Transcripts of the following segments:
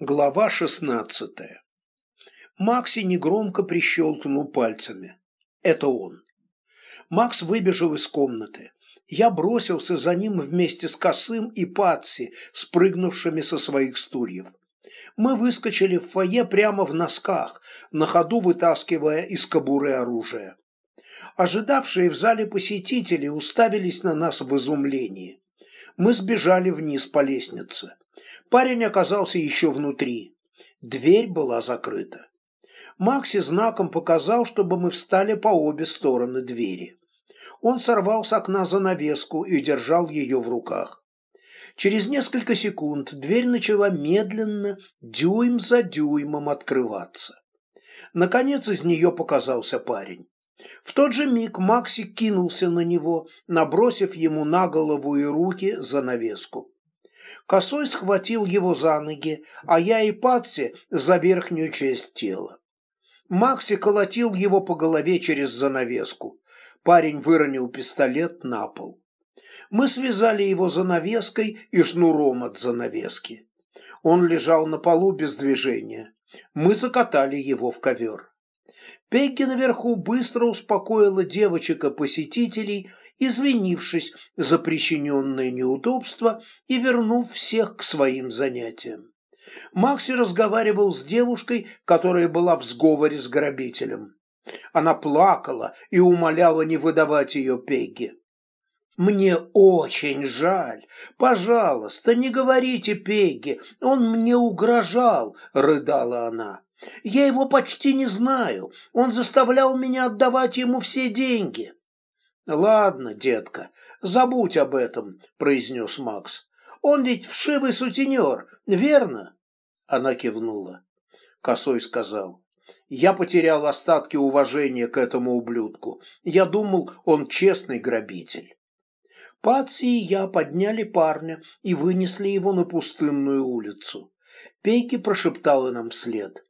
Глава шестнадцатая. Макси негромко прищелкнул пальцами. Это он. Макс выбежал из комнаты. Я бросился за ним вместе с Косым и Патси, спрыгнувшими со своих стульев. Мы выскочили в фойе прямо в носках, на ходу вытаскивая из кобуры оружие. Ожидавшие в зале посетители уставились на нас в изумлении. Мы сбежали вниз по лестнице. Парень оказался еще внутри. Дверь была закрыта. Макси знаком показал, чтобы мы встали по обе стороны двери. Он сорвал с окна занавеску и держал ее в руках. Через несколько секунд дверь начала медленно, дюйм за дюймом открываться. Наконец из нее показался парень. В тот же миг Макси кинулся на него, набросив ему на голову и руки занавеску. Косой схватил его за ноги, а я и Патси за верхнюю часть тела. Макси колотил его по голове через занавеску. Парень выронил пистолет на пол. Мы связали его занавеской и шнуром от занавески. Он лежал на полу без движения. Мы закатали его в ковер. Пегги наверху быстро успокоила девочек и посетителей, извинившись за причиненное неудобство и вернув всех к своим занятиям. Макси разговаривал с девушкой, которая была в сговоре с грабителем. Она плакала и умоляла не выдавать ее Пегги. «Мне очень жаль. Пожалуйста, не говорите Пегги, он мне угрожал», — рыдала она. Я его почти не знаю. Он заставлял меня отдавать ему все деньги. Ладно, детка, забудь об этом, произнес Макс. Он ведь вшивый сутенер, верно? Она кивнула. Косой сказал. Я потерял остатки уважения к этому ублюдку. Я думал, он честный грабитель. Патси и я подняли парня и вынесли его на пустынную улицу. Пейки прошептала нам вслед.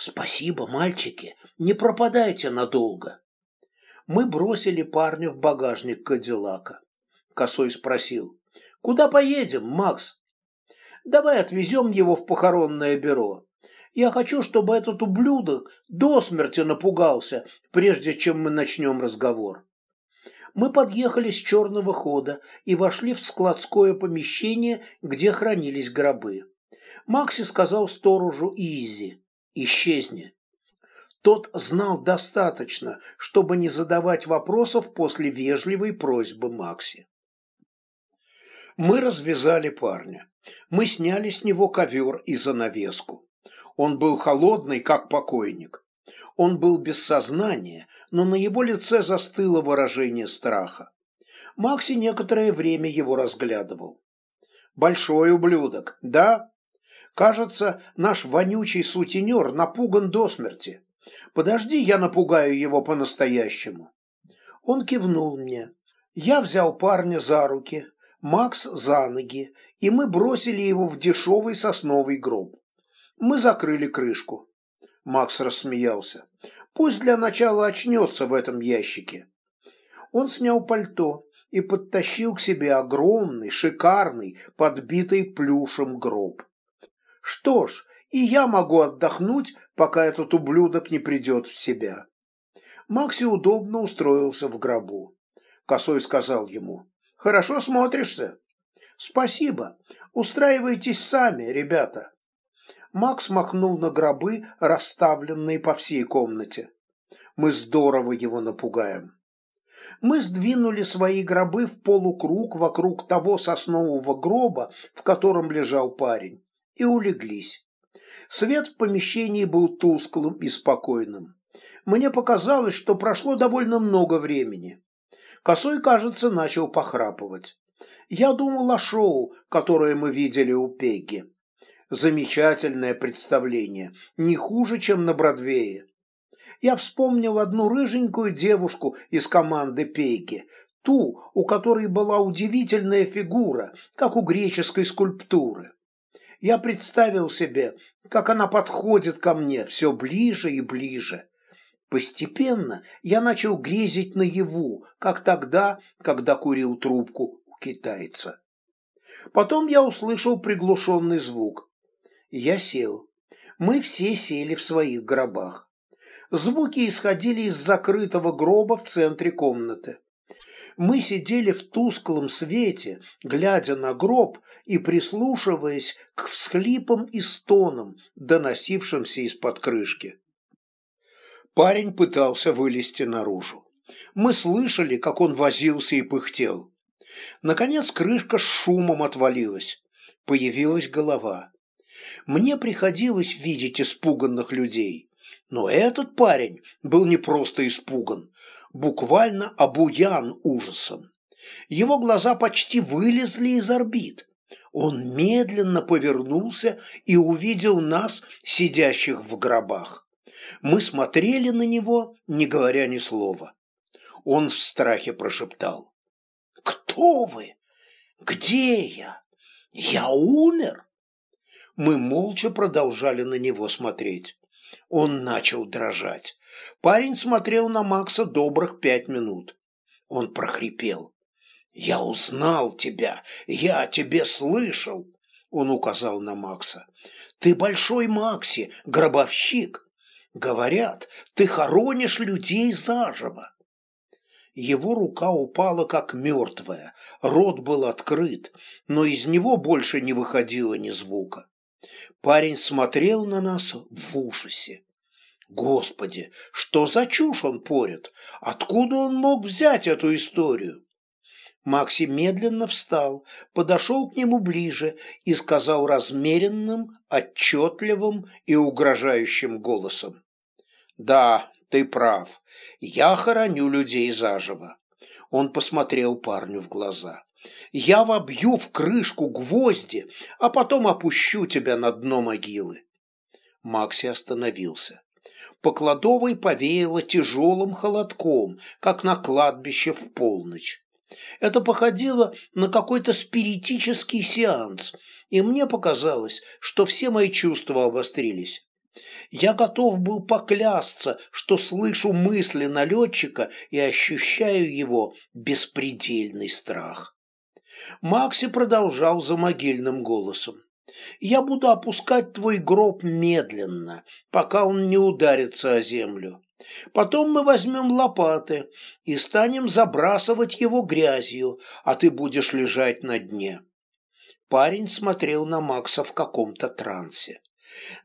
«Спасибо, мальчики, не пропадайте надолго». Мы бросили парня в багажник Кадиллака. Косой спросил, «Куда поедем, Макс?» «Давай отвезем его в похоронное бюро. Я хочу, чтобы этот ублюдок до смерти напугался, прежде чем мы начнем разговор». Мы подъехали с черного хода и вошли в складское помещение, где хранились гробы. Макси сказал сторожу Изи исчезни. Тот знал достаточно, чтобы не задавать вопросов после вежливой просьбы Макси. Мы развязали парня. Мы сняли с него ковер и занавеску. Он был холодный, как покойник. Он был без сознания, но на его лице застыло выражение страха. Макси некоторое время его разглядывал. «Большой ублюдок, да?» Кажется, наш вонючий сутенер напуган до смерти. Подожди, я напугаю его по-настоящему. Он кивнул мне. Я взял парня за руки, Макс за ноги, и мы бросили его в дешевый сосновый гроб. Мы закрыли крышку. Макс рассмеялся. Пусть для начала очнется в этом ящике. Он снял пальто и подтащил к себе огромный, шикарный, подбитый плюшем гроб. Что ж, и я могу отдохнуть, пока этот ублюдок не придет в себя. Макси удобно устроился в гробу. Косой сказал ему, «Хорошо смотришься». «Спасибо. Устраивайтесь сами, ребята». Макс махнул на гробы, расставленные по всей комнате. «Мы здорово его напугаем». Мы сдвинули свои гробы в полукруг вокруг того соснового гроба, в котором лежал парень и улеглись. Свет в помещении был тусклым и спокойным. Мне показалось, что прошло довольно много времени. Косой, кажется, начал похрапывать. Я думал о шоу, которое мы видели у Пегги. Замечательное представление, не хуже, чем на Бродвее. Я вспомнил одну рыженькую девушку из команды Пегги, ту, у которой была удивительная фигура, как у греческой скульптуры я представил себе, как она подходит ко мне все ближе и ближе. Постепенно я начал грезить наяву, как тогда, когда курил трубку у китайца. Потом я услышал приглушенный звук. Я сел. Мы все сели в своих гробах. Звуки исходили из закрытого гроба в центре комнаты. Мы сидели в тусклом свете, глядя на гроб и прислушиваясь к всхлипам и стонам, доносившимся из-под крышки. Парень пытался вылезти наружу. Мы слышали, как он возился и пыхтел. Наконец крышка с шумом отвалилась. Появилась голова. Мне приходилось видеть испуганных людей. Но этот парень был не просто испуган, буквально обуян ужасом. Его глаза почти вылезли из орбит. Он медленно повернулся и увидел нас, сидящих в гробах. Мы смотрели на него, не говоря ни слова. Он в страхе прошептал. «Кто вы? Где я? Я умер?» Мы молча продолжали на него смотреть. Он начал дрожать. Парень смотрел на Макса добрых пять минут. Он прохрипел. «Я узнал тебя! Я о тебе слышал!» Он указал на Макса. «Ты большой Макси, гробовщик! Говорят, ты хоронишь людей заживо!» Его рука упала как мертвая, рот был открыт, но из него больше не выходило ни звука. Парень смотрел на нас в ужасе. Господи, что за чушь он порит? Откуда он мог взять эту историю? Макси медленно встал, подошел к нему ближе и сказал размеренным, отчетливым и угрожающим голосом. «Да, ты прав. Я хороню людей заживо». Он посмотрел парню в глаза. «Я вобью в крышку гвозди, а потом опущу тебя на дно могилы». Макси остановился по кладовой повеяло тяжелым холодком, как на кладбище в полночь. Это походило на какой-то спиритический сеанс, и мне показалось, что все мои чувства обострились. Я готов был поклясться, что слышу мысли налетчика и ощущаю его беспредельный страх. Макси продолжал за могильным голосом. Я буду опускать твой гроб медленно, пока он не ударится о землю. Потом мы возьмем лопаты и станем забрасывать его грязью, а ты будешь лежать на дне». Парень смотрел на Макса в каком-то трансе.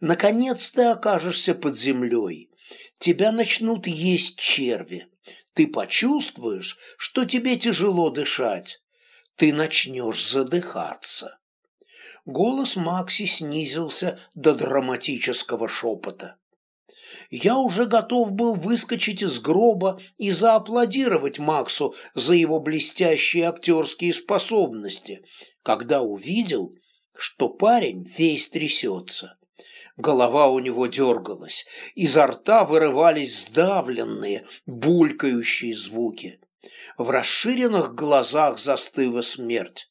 «Наконец ты окажешься под землей. Тебя начнут есть черви. Ты почувствуешь, что тебе тяжело дышать. Ты начнешь задыхаться» голос Макси снизился до драматического шепота. Я уже готов был выскочить из гроба и зааплодировать Максу за его блестящие актерские способности, когда увидел, что парень весь трясется. Голова у него дергалась, изо рта вырывались сдавленные, булькающие звуки. В расширенных глазах застыла смерть.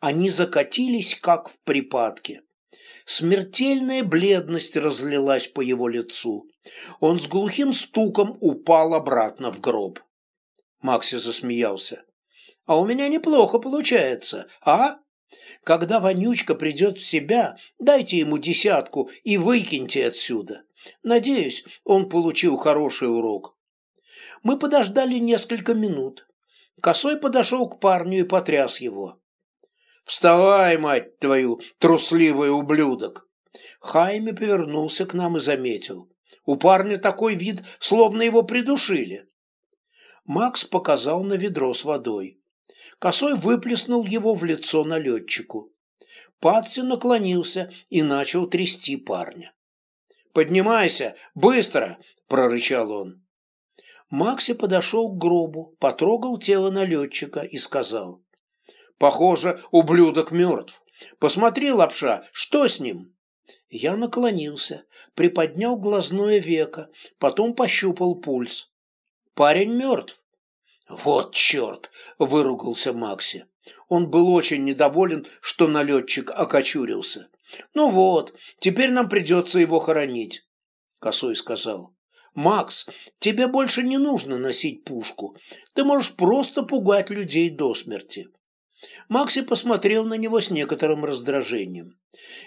Они закатились, как в припадке. Смертельная бледность разлилась по его лицу. Он с глухим стуком упал обратно в гроб. Макси засмеялся. «А у меня неплохо получается, а? Когда Вонючка придет в себя, дайте ему десятку и выкиньте отсюда. Надеюсь, он получил хороший урок». Мы подождали несколько минут. Косой подошел к парню и потряс его. «Вставай, мать твою, трусливый ублюдок!» Хайме повернулся к нам и заметил. У парня такой вид, словно его придушили. Макс показал на ведро с водой. Косой выплеснул его в лицо налетчику. Патси наклонился и начал трясти парня. «Поднимайся! Быстро!» – прорычал он. Макси подошел к гробу, потрогал тело налетчика и сказал. Похоже, ублюдок мертв. Посмотри, лапша, что с ним?» Я наклонился, приподнял глазное веко, потом пощупал пульс. «Парень мертв». «Вот черт!» – выругался Макси. Он был очень недоволен, что налетчик окочурился. «Ну вот, теперь нам придется его хоронить», – Косой сказал. «Макс, тебе больше не нужно носить пушку. Ты можешь просто пугать людей до смерти». Макси посмотрел на него с некоторым раздражением.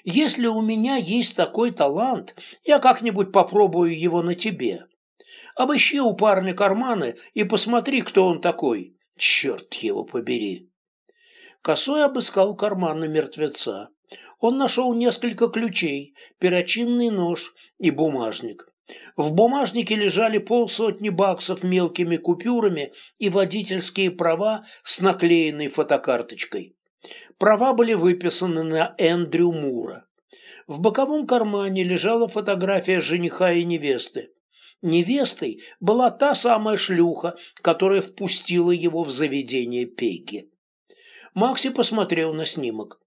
«Если у меня есть такой талант, я как-нибудь попробую его на тебе. Обыщи у парня карманы и посмотри, кто он такой. Черт его побери!» Косой обыскал карманы мертвеца. Он нашел несколько ключей, перочинный нож и бумажник. В бумажнике лежали полсотни баксов мелкими купюрами и водительские права с наклеенной фотокарточкой. Права были выписаны на Эндрю Мура. В боковом кармане лежала фотография жениха и невесты. Невестой была та самая шлюха, которая впустила его в заведение Пейки. Макси посмотрел на снимок.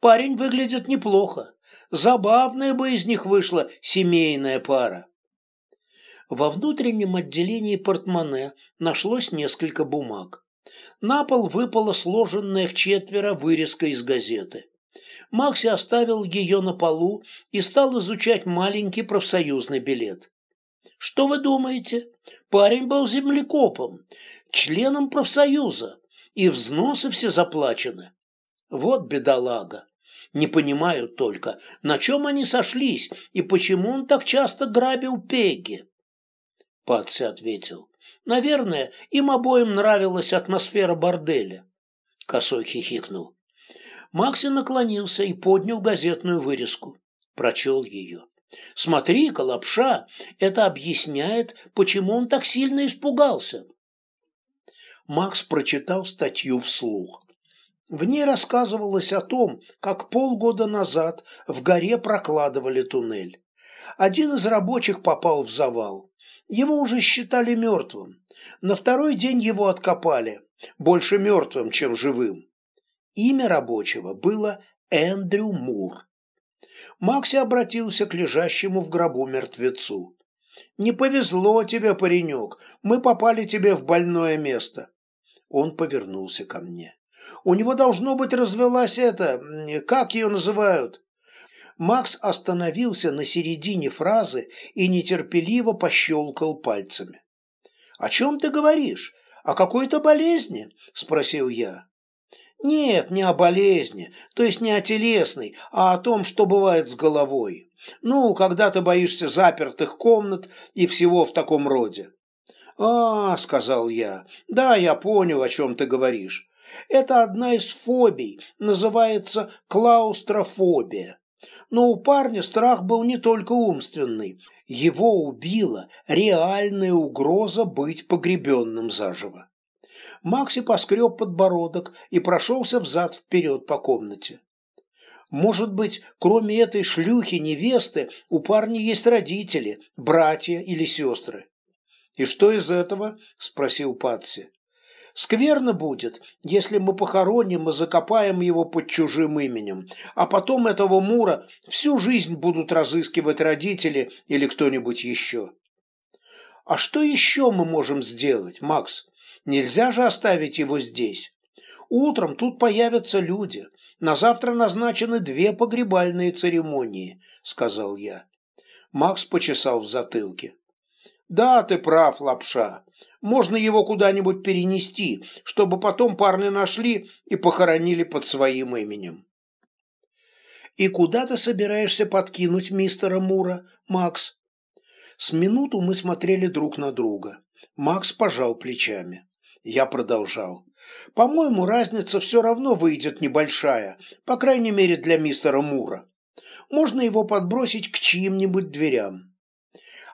Парень выглядит неплохо. Забавная бы из них вышла семейная пара. Во внутреннем отделении портмоне нашлось несколько бумаг. На пол выпала сложенная в четверо вырезка из газеты. Макси оставил ее на полу и стал изучать маленький профсоюзный билет. Что вы думаете? Парень был землекопом, членом профсоюза, и взносы все заплачены. Вот бедолага. Не понимаю только, на чем они сошлись и почему он так часто грабил Пегги. Патси ответил. Наверное, им обоим нравилась атмосфера борделя. Косой хихикнул. Макси наклонился и поднял газетную вырезку. Прочел ее. «Смотри-ка, лапша, это объясняет, почему он так сильно испугался». Макс прочитал статью вслух. В ней рассказывалось о том, как полгода назад в горе прокладывали туннель. Один из рабочих попал в завал. Его уже считали мертвым. На второй день его откопали, больше мертвым, чем живым. Имя рабочего было Эндрю Мур. Макси обратился к лежащему в гробу мертвецу. «Не повезло тебе, паренек, мы попали тебе в больное место». Он повернулся ко мне. «У него должно быть развелась это, как ее называют?» Макс остановился на середине фразы и нетерпеливо пощелкал пальцами. «О чем ты говоришь? О какой-то болезни?» – спросил я. «Нет, не о болезни, то есть не о телесной, а о том, что бывает с головой. Ну, когда ты боишься запертых комнат и всего в таком роде». «А, — сказал я, — да, я понял, о чем ты говоришь. Это одна из фобий, называется клаустрофобия. Но у парня страх был не только умственный. Его убила реальная угроза быть погребенным заживо. Макси поскреб подбородок и прошелся взад-вперед по комнате. Может быть, кроме этой шлюхи-невесты, у парня есть родители, братья или сестры. «И что из этого?» – спросил Патси. Скверно будет, если мы похороним и закопаем его под чужим именем, а потом этого Мура всю жизнь будут разыскивать родители или кто-нибудь еще. А что еще мы можем сделать, Макс? Нельзя же оставить его здесь. Утром тут появятся люди. На завтра назначены две погребальные церемонии, сказал я. Макс почесал в затылке. Да, ты прав, лапша. Можно его куда-нибудь перенести, чтобы потом парня нашли и похоронили под своим именем. «И куда ты собираешься подкинуть мистера Мура, Макс?» С минуту мы смотрели друг на друга. Макс пожал плечами. Я продолжал. «По-моему, разница все равно выйдет небольшая, по крайней мере для мистера Мура. Можно его подбросить к чьим-нибудь дверям.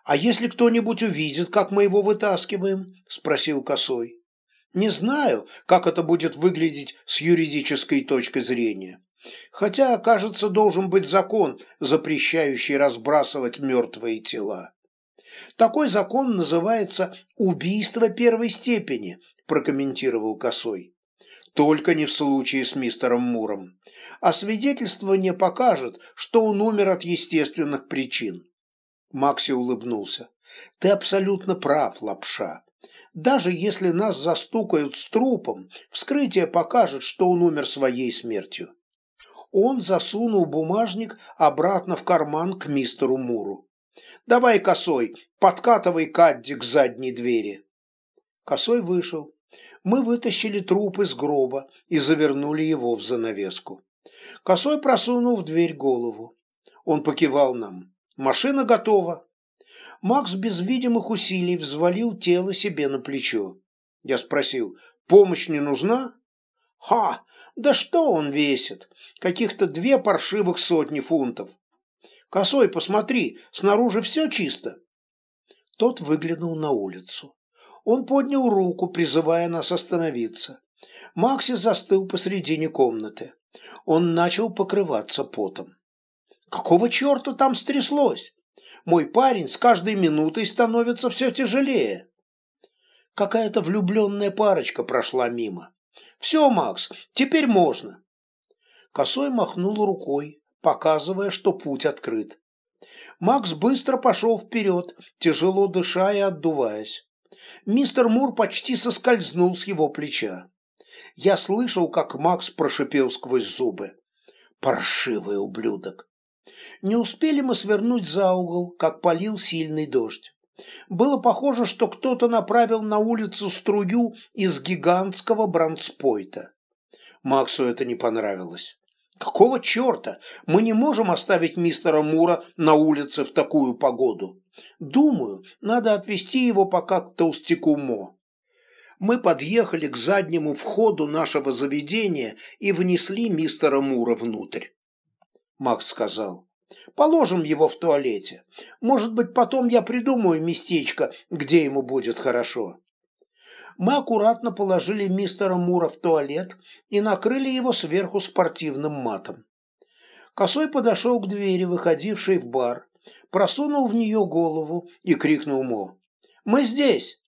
«А если кто-нибудь увидит, как мы его вытаскиваем?» – спросил Косой. «Не знаю, как это будет выглядеть с юридической точки зрения. Хотя, кажется, должен быть закон, запрещающий разбрасывать мертвые тела. Такой закон называется «убийство первой степени», – прокомментировал Косой. Только не в случае с мистером Муром. А свидетельствование покажет, что он умер от естественных причин. Макси улыбнулся. «Ты абсолютно прав, лапша. Даже если нас застукают с трупом, вскрытие покажет, что он умер своей смертью». Он засунул бумажник обратно в карман к мистеру Муру. «Давай, Косой, подкатывай Кадди к задней двери». Косой вышел. Мы вытащили труп из гроба и завернули его в занавеску. Косой просунул в дверь голову. Он покивал нам. «Машина готова». Макс без видимых усилий взвалил тело себе на плечо. Я спросил, «Помощь не нужна?» «Ха! Да что он весит? Каких-то две паршивых сотни фунтов. Косой, посмотри, снаружи все чисто». Тот выглянул на улицу. Он поднял руку, призывая нас остановиться. Макси застыл посредине комнаты. Он начал покрываться потом. Какого черта там стряслось? Мой парень с каждой минутой становится все тяжелее. Какая-то влюбленная парочка прошла мимо. «Все, Макс, теперь можно». Косой махнул рукой, показывая, что путь открыт. Макс быстро пошел вперед, тяжело дыша и отдуваясь. Мистер Мур почти соскользнул с его плеча. Я слышал, как Макс прошипел сквозь зубы. «Паршивый ублюдок!» Не успели мы свернуть за угол, как полил сильный дождь. Было похоже, что кто-то направил на улицу струю из гигантского бронспойта. Максу это не понравилось. Какого черта мы не можем оставить мистера Мура на улице в такую погоду? Думаю, надо отвезти его пока к толстяку Мо. Мы подъехали к заднему входу нашего заведения и внесли мистера Мура внутрь. Макс сказал, положим его в туалете. Может быть, потом я придумаю местечко, где ему будет хорошо. Мы аккуратно положили мистера Мура в туалет и накрыли его сверху спортивным матом. Косой подошел к двери, выходившей в бар, просунул в нее голову и крикнул Мо. «Мы здесь!»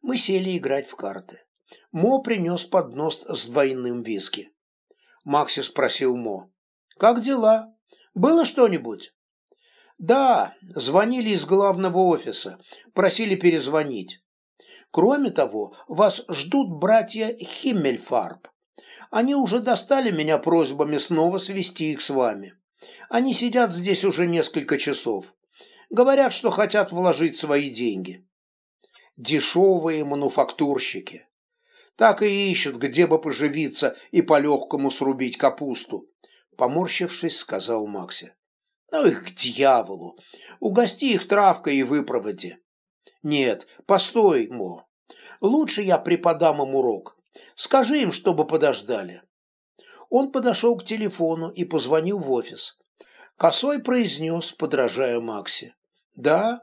Мы сели играть в карты. Мо принес поднос с двойным виски. Макси спросил Мо. «Как дела? Было что-нибудь?» «Да, звонили из главного офиса, просили перезвонить. Кроме того, вас ждут братья Химмельфарб. Они уже достали меня просьбами снова свести их с вами. Они сидят здесь уже несколько часов. Говорят, что хотят вложить свои деньги. Дешевые мануфактурщики. Так и ищут, где бы поживиться и по-легкому срубить капусту. Поморщившись, сказал Макси. Ну их к дьяволу. Угости их травкой и выпроводи. Нет, постой, Мо. Лучше я преподам им урок. Скажи им, чтобы подождали. Он подошел к телефону и позвонил в офис. Косой произнес, подражая Максе. «Да,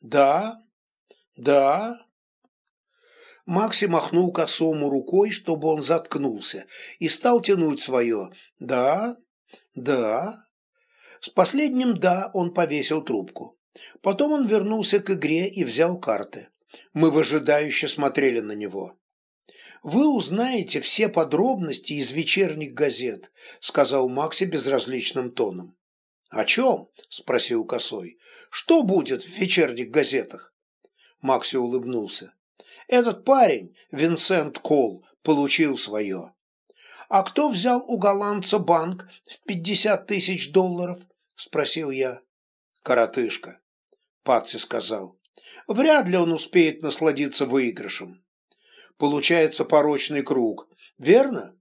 да, да». Макси махнул косому рукой, чтобы он заткнулся, и стал тянуть свое «да, да». С последним «да» он повесил трубку. Потом он вернулся к игре и взял карты. Мы выжидающе смотрели на него. «Вы узнаете все подробности из вечерних газет», сказал Макси безразличным тоном. «О чем?» – спросил Косой. «Что будет в вечерних газетах?» Макси улыбнулся. «Этот парень, Винсент Кол, получил свое». «А кто взял у голландца банк в пятьдесят тысяч долларов?» – спросил я. «Коротышка», – Патси сказал. «Вряд ли он успеет насладиться выигрышем. Получается порочный круг, верно?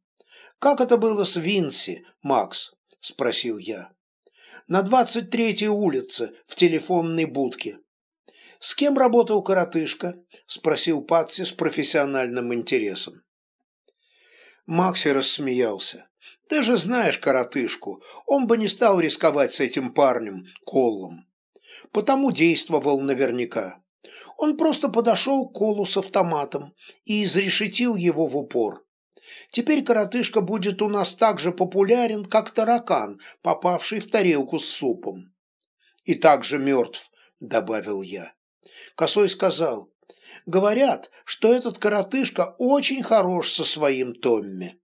Как это было с Винси, Макс?» – спросил я на 23-й улице в телефонной будке. «С кем работал коротышка?» – спросил Патси с профессиональным интересом. Макси рассмеялся. «Ты же знаешь коротышку, он бы не стал рисковать с этим парнем, Коллом. Потому действовал наверняка. Он просто подошел к Колу с автоматом и изрешетил его в упор. Теперь коротышка будет у нас так же популярен, как таракан, попавший в тарелку с супом. И также мертв, добавил я. Косой сказал, говорят, что этот коротышка очень хорош со своим Томми.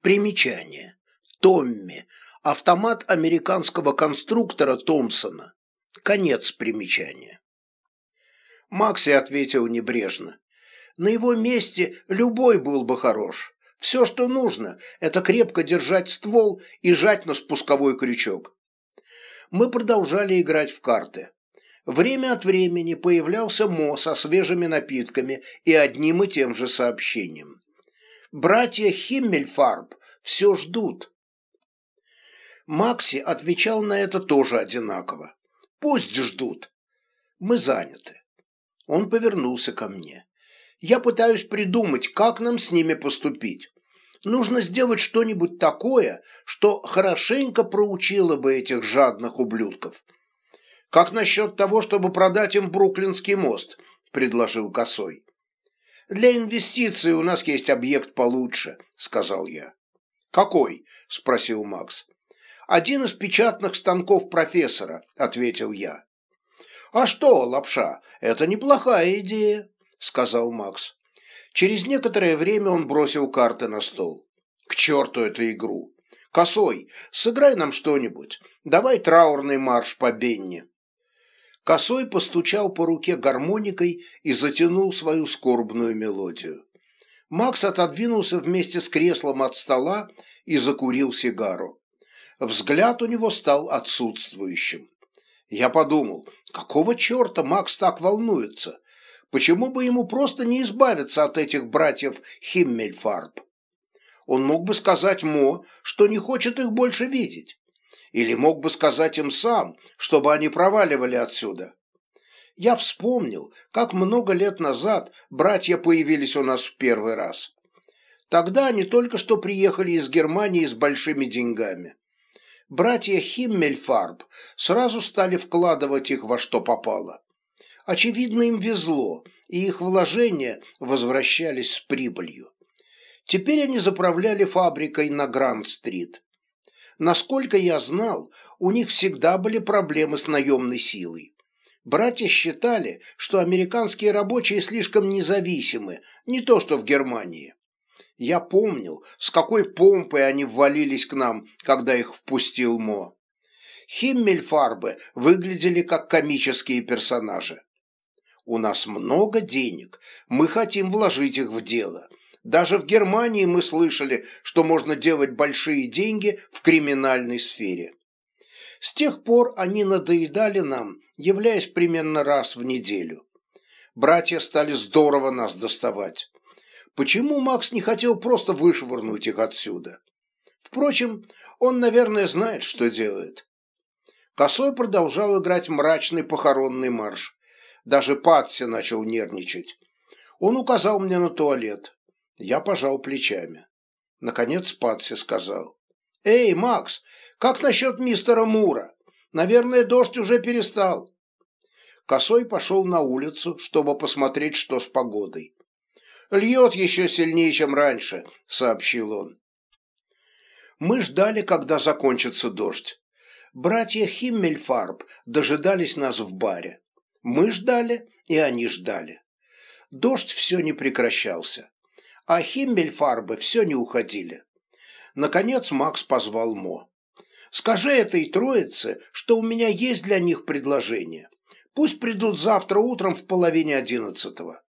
Примечание. Томми. Автомат американского конструктора Томпсона. Конец примечания. Макси ответил небрежно. На его месте любой был бы хорош. Все, что нужно, это крепко держать ствол и жать на спусковой крючок. Мы продолжали играть в карты. Время от времени появлялся Мо со свежими напитками и одним и тем же сообщением. «Братья Химмельфарб все ждут». Макси отвечал на это тоже одинаково. «Пусть ждут. Мы заняты». Он повернулся ко мне. «Я пытаюсь придумать, как нам с ними поступить. Нужно сделать что-нибудь такое, что хорошенько проучило бы этих жадных ублюдков». «Как насчет того, чтобы продать им Бруклинский мост?» – предложил Косой. «Для инвестиций у нас есть объект получше», – сказал я. «Какой?» – спросил Макс. «Один из печатных станков профессора», – ответил я. «А что, лапша, это неплохая идея», – сказал Макс. Через некоторое время он бросил карты на стол. «К черту эту игру! Косой, сыграй нам что-нибудь. Давай траурный марш по Бенни». Косой постучал по руке гармоникой и затянул свою скорбную мелодию. Макс отодвинулся вместе с креслом от стола и закурил сигару. Взгляд у него стал отсутствующим. Я подумал, какого черта Макс так волнуется? Почему бы ему просто не избавиться от этих братьев Химмельфарб? Он мог бы сказать Мо, что не хочет их больше видеть. Или мог бы сказать им сам, чтобы они проваливали отсюда. Я вспомнил, как много лет назад братья появились у нас в первый раз. Тогда они только что приехали из Германии с большими деньгами. Братья Химмельфарб сразу стали вкладывать их во что попало. Очевидно, им везло, и их вложения возвращались с прибылью. Теперь они заправляли фабрикой на Гранд-стрит. Насколько я знал, у них всегда были проблемы с наемной силой. Братья считали, что американские рабочие слишком независимы, не то что в Германии. Я помнил, с какой помпой они ввалились к нам, когда их впустил Мо. Химмельфарбы выглядели как комические персонажи. У нас много денег, мы хотим вложить их в дело. Даже в Германии мы слышали, что можно делать большие деньги в криминальной сфере. С тех пор они надоедали нам, являясь примерно раз в неделю. Братья стали здорово нас доставать. Почему Макс не хотел просто вышвырнуть их отсюда? Впрочем, он, наверное, знает, что делает. Косой продолжал играть мрачный похоронный марш. Даже Патси начал нервничать. Он указал мне на туалет. Я пожал плечами. Наконец Патси сказал. «Эй, Макс, как насчет мистера Мура? Наверное, дождь уже перестал». Косой пошел на улицу, чтобы посмотреть, что с погодой. «Льет еще сильнее, чем раньше», — сообщил он. Мы ждали, когда закончится дождь. Братья Химмельфарб дожидались нас в баре. Мы ждали, и они ждали. Дождь все не прекращался а Химмельфарбы все не уходили. Наконец Макс позвал Мо. «Скажи этой троице, что у меня есть для них предложение. Пусть придут завтра утром в половине одиннадцатого».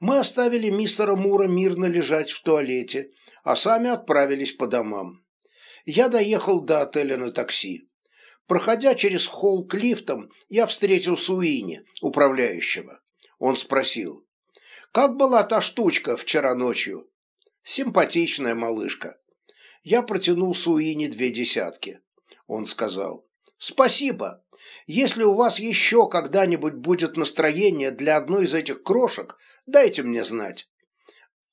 Мы оставили мистера Мура мирно лежать в туалете, а сами отправились по домам. Я доехал до отеля на такси. Проходя через холл к лифтам, я встретил Суини, управляющего. Он спросил, как была та штучка вчера ночью? Симпатичная малышка. Я протянул Суини две десятки. Он сказал, спасибо. Если у вас еще когда-нибудь будет настроение для одной из этих крошек, дайте мне знать.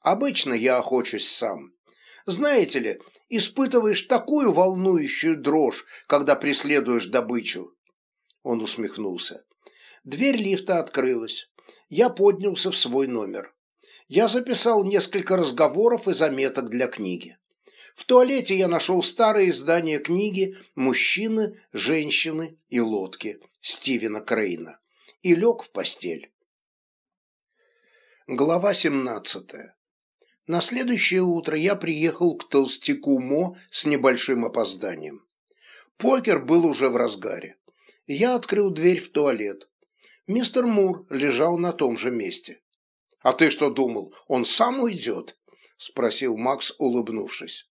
Обычно я охочусь сам. Знаете ли, испытываешь такую волнующую дрожь, когда преследуешь добычу. Он усмехнулся. Дверь лифта открылась я поднялся в свой номер. Я записал несколько разговоров и заметок для книги. В туалете я нашел старое издание книги «Мужчины, женщины и лодки» Стивена Крейна и лег в постель. Глава 17. На следующее утро я приехал к толстяку Мо с небольшим опозданием. Покер был уже в разгаре. Я открыл дверь в туалет. Мистер Мур лежал на том же месте. «А ты что думал, он сам уйдет?» – спросил Макс, улыбнувшись.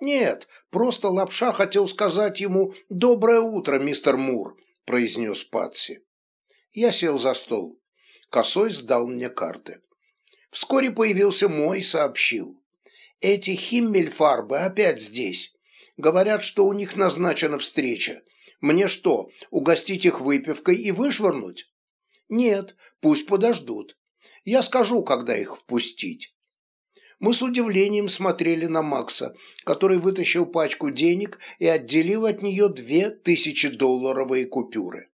«Нет, просто лапша хотел сказать ему «Доброе утро, мистер Мур», – произнес Патси. Я сел за стол. Косой сдал мне карты. Вскоре появился мой и сообщил. Эти химмельфарбы опять здесь. Говорят, что у них назначена встреча. Мне что, угостить их выпивкой и вышвырнуть? Нет, пусть подождут. Я скажу, когда их впустить. Мы с удивлением смотрели на Макса, который вытащил пачку денег и отделил от нее две тысячи долларовые купюры.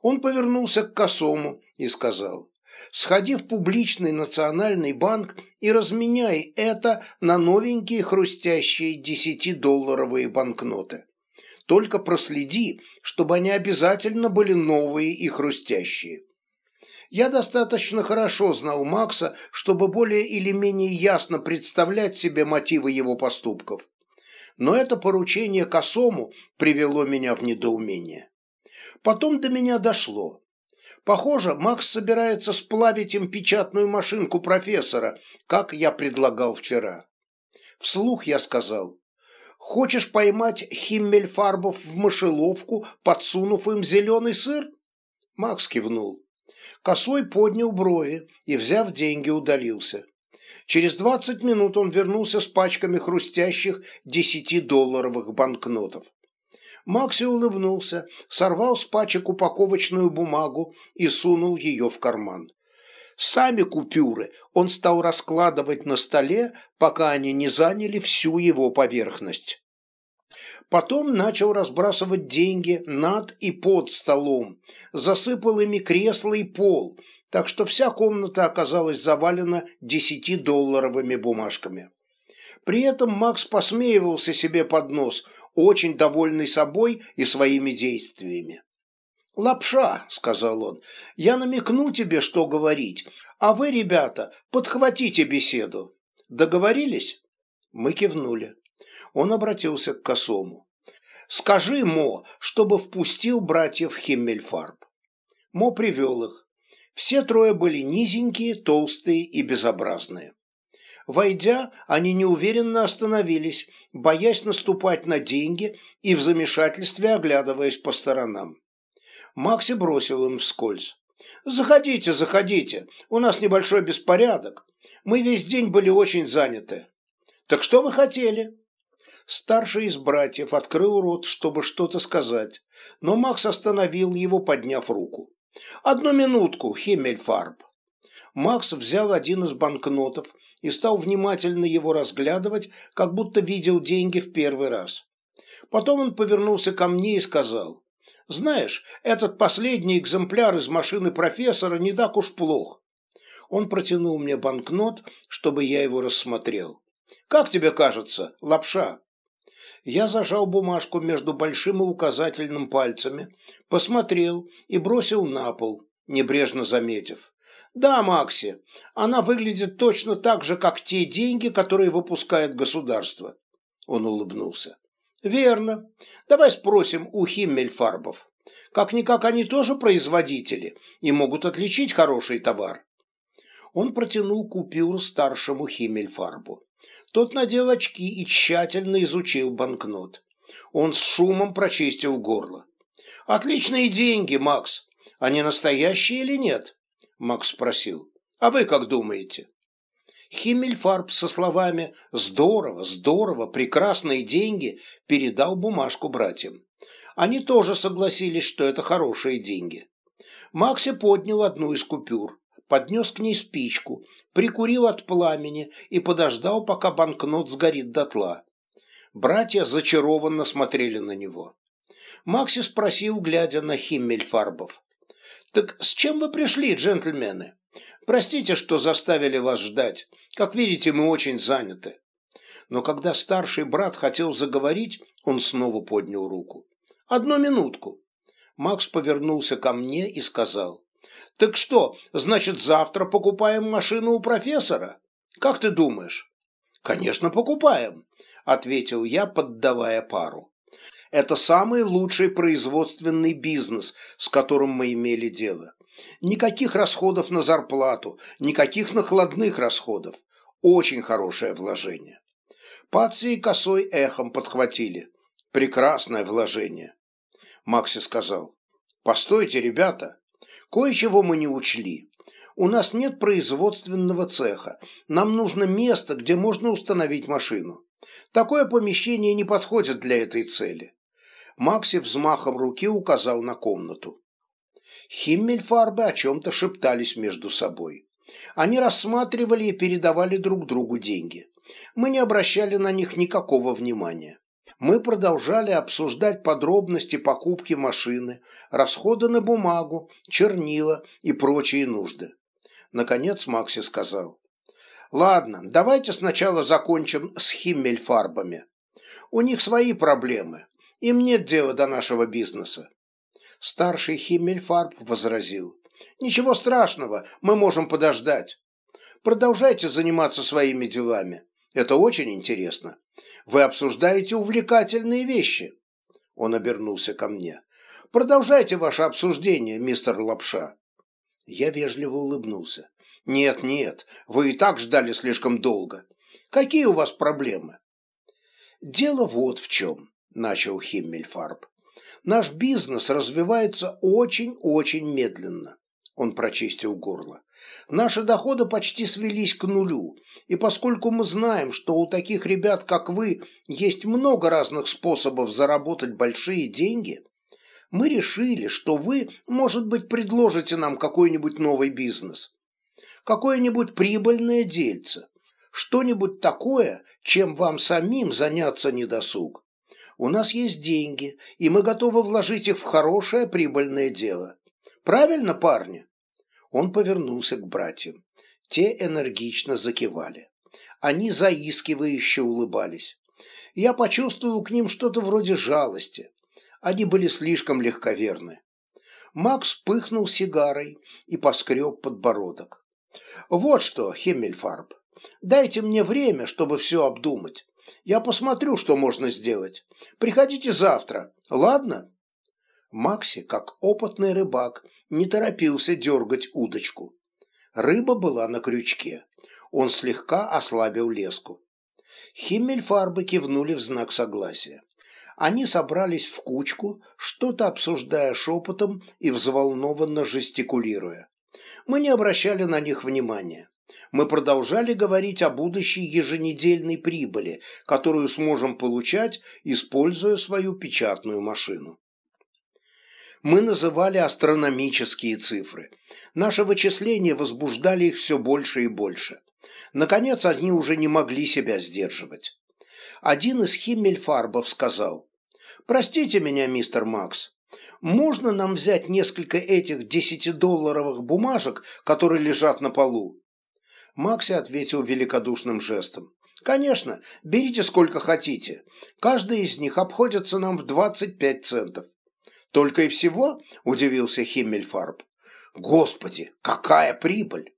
Он повернулся к косому и сказал, «Сходи в публичный национальный банк и разменяй это на новенькие хрустящие десятидолларовые банкноты. Только проследи, чтобы они обязательно были новые и хрустящие. Я достаточно хорошо знал Макса, чтобы более или менее ясно представлять себе мотивы его поступков. Но это поручение Косому привело меня в недоумение. Потом до меня дошло. Похоже, Макс собирается сплавить им печатную машинку профессора, как я предлагал вчера. Вслух я сказал, «Хочешь поймать химмельфарбов в мышеловку, подсунув им зеленый сыр?» Макс кивнул. Косой поднял брови и, взяв деньги, удалился. Через двадцать минут он вернулся с пачками хрустящих десятидолларовых банкнотов. Макси улыбнулся, сорвал с пачек упаковочную бумагу и сунул ее в карман. Сами купюры он стал раскладывать на столе, пока они не заняли всю его поверхность. Потом начал разбрасывать деньги над и под столом, засыпал ими кресло и пол, так что вся комната оказалась завалена десятидолларовыми бумажками. При этом Макс посмеивался себе под нос, очень довольный собой и своими действиями. «Лапша», — сказал он, — «я намекну тебе, что говорить, а вы, ребята, подхватите беседу. Договорились?» Мы кивнули. Он обратился к Косому. «Скажи Мо, чтобы впустил братьев Химмельфарб». Мо привел их. Все трое были низенькие, толстые и безобразные. Войдя, они неуверенно остановились, боясь наступать на деньги и в замешательстве оглядываясь по сторонам. Макси бросил им вскользь. «Заходите, заходите, у нас небольшой беспорядок. Мы весь день были очень заняты». «Так что вы хотели?» Старший из братьев открыл рот, чтобы что-то сказать, но Макс остановил его, подняв руку. «Одну минутку, Химмельфарб». Макс взял один из банкнотов и стал внимательно его разглядывать, как будто видел деньги в первый раз. Потом он повернулся ко мне и сказал, «Знаешь, этот последний экземпляр из машины профессора не так уж плох». Он протянул мне банкнот, чтобы я его рассмотрел. «Как тебе кажется, лапша?» Я зажал бумажку между большим и указательным пальцами, посмотрел и бросил на пол, небрежно заметив. «Да, Макси, она выглядит точно так же, как те деньги, которые выпускает государство». Он улыбнулся. «Верно. Давай спросим у Химмельфарбов. Как-никак они тоже производители и могут отличить хороший товар». Он протянул купюру старшему Химмельфарбу. Тот надел очки и тщательно изучил банкнот. Он с шумом прочистил горло. «Отличные деньги, Макс. Они настоящие или нет?» Макс спросил. «А вы как думаете?» Химмельфарб со словами «Здорово, здорово, прекрасные деньги» передал бумажку братьям. Они тоже согласились, что это хорошие деньги. Макси поднял одну из купюр поднес к ней спичку, прикурил от пламени и подождал, пока банкнот сгорит дотла. Братья зачарованно смотрели на него. Макси спросил, глядя на Химмельфарбов. «Так с чем вы пришли, джентльмены? Простите, что заставили вас ждать. Как видите, мы очень заняты». Но когда старший брат хотел заговорить, он снова поднял руку. «Одну минутку». Макс повернулся ко мне и сказал. Так что, значит, завтра покупаем машину у профессора? Как ты думаешь? Конечно, покупаем, ответил я, поддавая пару. Это самый лучший производственный бизнес, с которым мы имели дело. Никаких расходов на зарплату, никаких накладных расходов. Очень хорошее вложение. Паци и косой эхом подхватили. Прекрасное вложение. Макси сказал. Постойте, ребята, Кое-чего мы не учли. У нас нет производственного цеха. Нам нужно место, где можно установить машину. Такое помещение не подходит для этой цели. Макси взмахом руки указал на комнату. Химмельфарбы о чем-то шептались между собой. Они рассматривали и передавали друг другу деньги. Мы не обращали на них никакого внимания. Мы продолжали обсуждать подробности покупки машины, расходы на бумагу, чернила и прочие нужды. Наконец Макси сказал. «Ладно, давайте сначала закончим с химмельфарбами. У них свои проблемы. Им нет дела до нашего бизнеса. Старший Химмельфарб возразил. «Ничего страшного, мы можем подождать. Продолжайте заниматься своими делами. Это очень интересно. Вы обсуждаете увлекательные вещи». Он обернулся ко мне. «Продолжайте ваше обсуждение, мистер Лапша». Я вежливо улыбнулся. «Нет, нет, вы и так ждали слишком долго. Какие у вас проблемы?» «Дело вот в чем», – начал Химмельфарб. Наш бизнес развивается очень-очень медленно. Он прочистил горло. Наши доходы почти свелись к нулю, и поскольку мы знаем, что у таких ребят, как вы, есть много разных способов заработать большие деньги, мы решили, что вы, может быть, предложите нам какой-нибудь новый бизнес. Какое-нибудь прибыльное дельце. Что-нибудь такое, чем вам самим заняться недосуг. У нас есть деньги, и мы готовы вложить их в хорошее прибыльное дело. Правильно, парни?» Он повернулся к братьям. Те энергично закивали. Они заискивающе улыбались. Я почувствовал к ним что-то вроде жалости. Они были слишком легковерны. Макс пыхнул сигарой и поскреб подбородок. «Вот что, Хеммельфарб, дайте мне время, чтобы все обдумать. Я посмотрю, что можно сделать. Приходите завтра, ладно?» Макси, как опытный рыбак, не торопился дергать удочку. Рыба была на крючке. Он слегка ослабил леску. Химмельфарбы кивнули в знак согласия. Они собрались в кучку, что-то обсуждая шепотом и взволнованно жестикулируя. Мы не обращали на них внимания мы продолжали говорить о будущей еженедельной прибыли, которую сможем получать, используя свою печатную машину. Мы называли астрономические цифры. Наши вычисления возбуждали их все больше и больше. Наконец, они уже не могли себя сдерживать. Один из химмельфарбов сказал, «Простите меня, мистер Макс, можно нам взять несколько этих десятидолларовых бумажек, которые лежат на полу? Макси ответил великодушным жестом. «Конечно, берите сколько хотите. Каждый из них обходится нам в 25 центов». «Только и всего?» – удивился Химмельфарб. «Господи, какая прибыль!»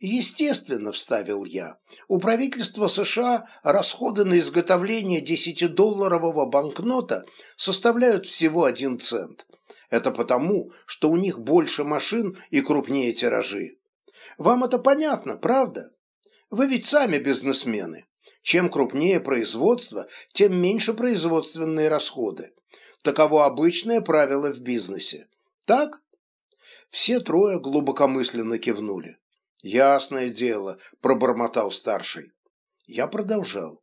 Естественно, вставил я, у правительства США расходы на изготовление 10-долларового банкнота составляют всего один цент. Это потому, что у них больше машин и крупнее тиражи. Вам это понятно, правда? Вы ведь сами бизнесмены. Чем крупнее производство, тем меньше производственные расходы. Таково обычное правило в бизнесе. Так? Все трое глубокомысленно кивнули. «Ясное дело», – пробормотал старший. Я продолжал.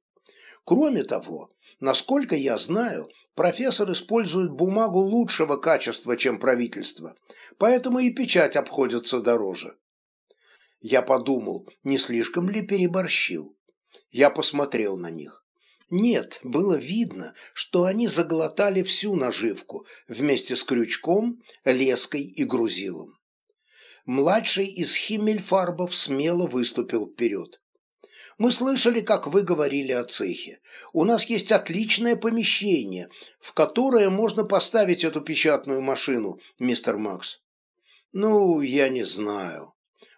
Кроме того, насколько я знаю, профессор использует бумагу лучшего качества, чем правительство, поэтому и печать обходится дороже. Я подумал, не слишком ли переборщил. Я посмотрел на них. Нет, было видно, что они заглотали всю наживку вместе с крючком, леской и грузилом. Младший из химмельфарбов смело выступил вперед. Мы слышали, как вы говорили о цехе. У нас есть отличное помещение, в которое можно поставить эту печатную машину, мистер Макс. Ну, я не знаю.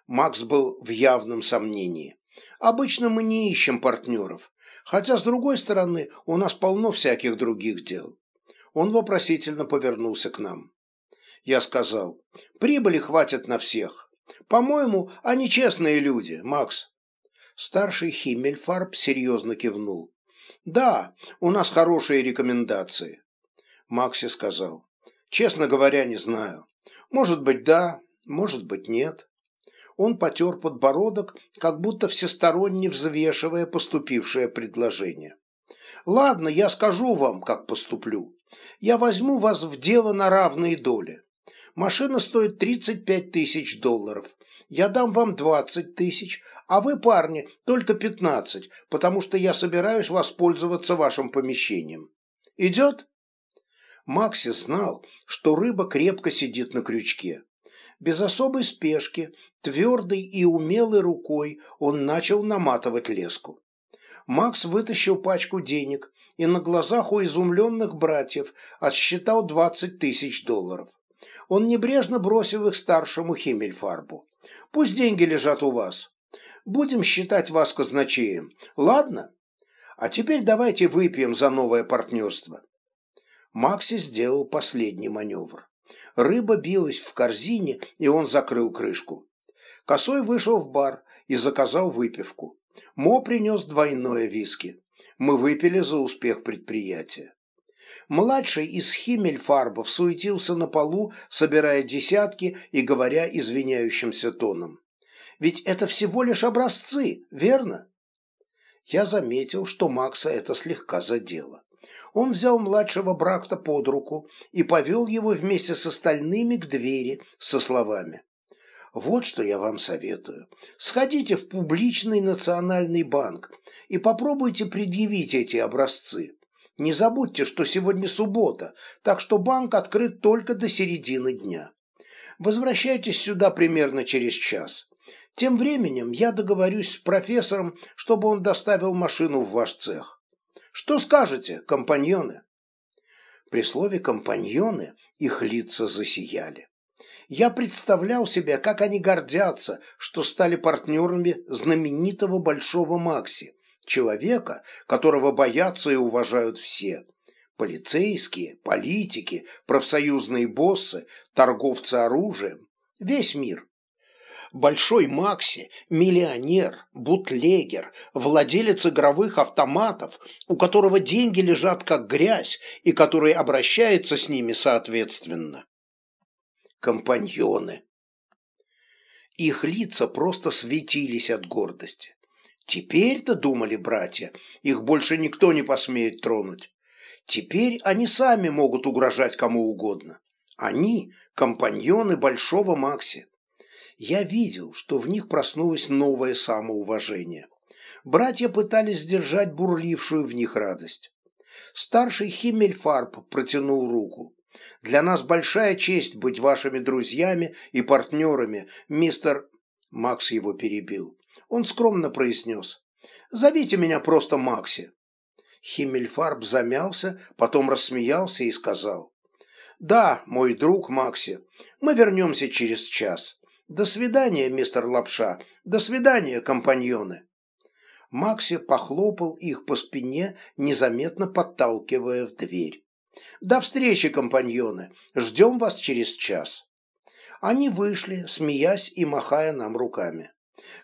Макс был в явном сомнении. Обычно мы не ищем партнеров, хотя, с другой стороны, у нас полно всяких других дел. Он вопросительно повернулся к нам. Я сказал, прибыли хватит на всех. По-моему, они честные люди, Макс. Старший Химмельфарб серьезно кивнул. Да, у нас хорошие рекомендации. Макси сказал, честно говоря, не знаю. Может быть, да, может быть, нет. Он потер подбородок, как будто всесторонне взвешивая поступившее предложение. «Ладно, я скажу вам, как поступлю. Я возьму вас в дело на равные доли. Машина стоит 35 тысяч долларов. Я дам вам 20 тысяч, а вы, парни, только 15, потому что я собираюсь воспользоваться вашим помещением. Идет?» Макси знал, что рыба крепко сидит на крючке. Без особой спешки, твердой и умелой рукой он начал наматывать леску. Макс вытащил пачку денег и на глазах у изумленных братьев отсчитал 20 тысяч долларов. Он небрежно бросил их старшему Химмельфарбу. «Пусть деньги лежат у вас. Будем считать вас казначеем, ладно? А теперь давайте выпьем за новое партнерство». Макси сделал последний маневр. Рыба билась в корзине, и он закрыл крышку. Косой вышел в бар и заказал выпивку. Мо принес двойное виски. Мы выпили за успех предприятия. Младший из Химмельфарбов суетился на полу, собирая десятки и говоря извиняющимся тоном. «Ведь это всего лишь образцы, верно?» Я заметил, что Макса это слегка задело он взял младшего брата под руку и повел его вместе с остальными к двери со словами. «Вот что я вам советую. Сходите в публичный национальный банк и попробуйте предъявить эти образцы. Не забудьте, что сегодня суббота, так что банк открыт только до середины дня. Возвращайтесь сюда примерно через час. Тем временем я договорюсь с профессором, чтобы он доставил машину в ваш цех. Что скажете, компаньоны?» При слове «компаньоны» их лица засияли. Я представлял себе, как они гордятся, что стали партнерами знаменитого Большого Макси, человека, которого боятся и уважают все. Полицейские, политики, профсоюзные боссы, торговцы оружием. Весь мир. Большой Макси – миллионер, бутлегер, владелец игровых автоматов, у которого деньги лежат как грязь и который обращается с ними соответственно. Компаньоны. Их лица просто светились от гордости. Теперь-то, думали братья, их больше никто не посмеет тронуть. Теперь они сами могут угрожать кому угодно. Они – компаньоны Большого Макси я видел, что в них проснулось новое самоуважение. Братья пытались сдержать бурлившую в них радость. Старший Химмельфарб протянул руку. «Для нас большая честь быть вашими друзьями и партнерами, мистер...» Макс его перебил. Он скромно произнес. «Зовите меня просто Макси». Химмельфарб замялся, потом рассмеялся и сказал. «Да, мой друг Макси, мы вернемся через час. «До свидания, мистер Лапша! До свидания, компаньоны!» Макси похлопал их по спине, незаметно подталкивая в дверь. «До встречи, компаньоны! Ждем вас через час!» Они вышли, смеясь и махая нам руками.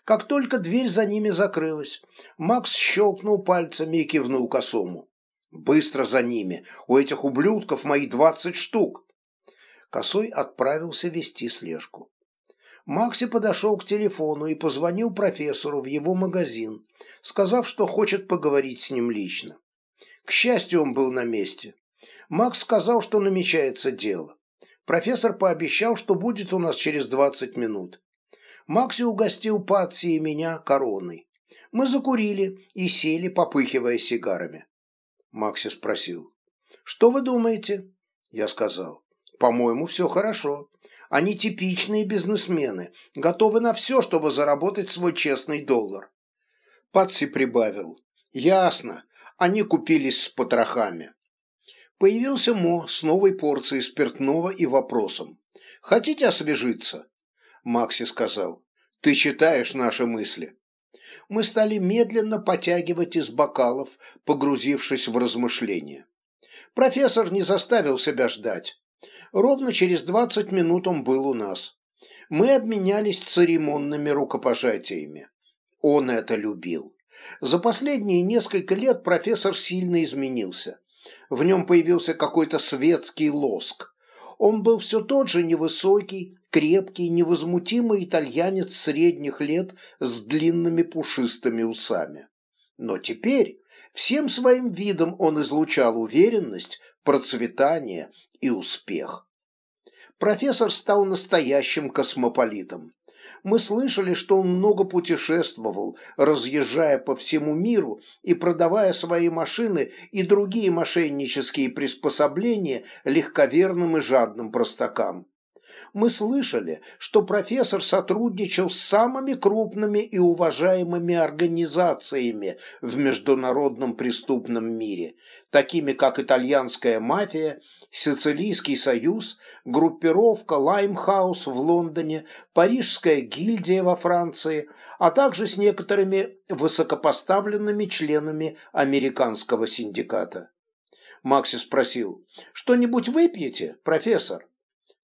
Как только дверь за ними закрылась, Макс щелкнул пальцами и кивнул косому. «Быстро за ними! У этих ублюдков мои двадцать штук!» Косой отправился вести слежку. Макси подошел к телефону и позвонил профессору в его магазин, сказав, что хочет поговорить с ним лично. К счастью, он был на месте. Макс сказал, что намечается дело. Профессор пообещал, что будет у нас через 20 минут. Макси угостил Патси и меня короной. Мы закурили и сели, попыхивая сигарами. Макси спросил. «Что вы думаете?» Я сказал. «По-моему, все хорошо. Они типичные бизнесмены, готовы на все, чтобы заработать свой честный доллар. Патси прибавил. Ясно, они купились с потрохами. Появился Мо с новой порцией спиртного и вопросом. «Хотите освежиться?» Макси сказал. «Ты читаешь наши мысли». Мы стали медленно потягивать из бокалов, погрузившись в размышления. Профессор не заставил себя ждать. Ровно через двадцать минут он был у нас. Мы обменялись церемонными рукопожатиями. Он это любил. За последние несколько лет профессор сильно изменился. В нем появился какой-то светский лоск. Он был все тот же невысокий, крепкий, невозмутимый итальянец средних лет с длинными пушистыми усами. Но теперь всем своим видом он излучал уверенность, процветание и успех. Профессор стал настоящим космополитом. Мы слышали, что он много путешествовал, разъезжая по всему миру и продавая свои машины и другие мошеннические приспособления легковерным и жадным простакам мы слышали, что профессор сотрудничал с самыми крупными и уважаемыми организациями в международном преступном мире, такими как итальянская мафия, Сицилийский союз, группировка Лаймхаус в Лондоне, Парижская гильдия во Франции, а также с некоторыми высокопоставленными членами американского синдиката. Макси спросил, «Что-нибудь выпьете, профессор?»